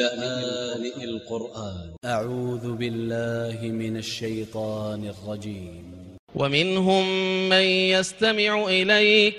لآن القرآن. أ ع و ذ ب ا ل ل ه من ا ل ش ي ط ا ن ا ل ج ي م ومنهم من يستمع إليك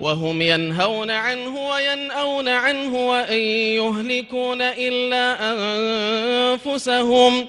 وهم ينهون عنه وينأون عنه وإن يهلكون إلا أنفسهم.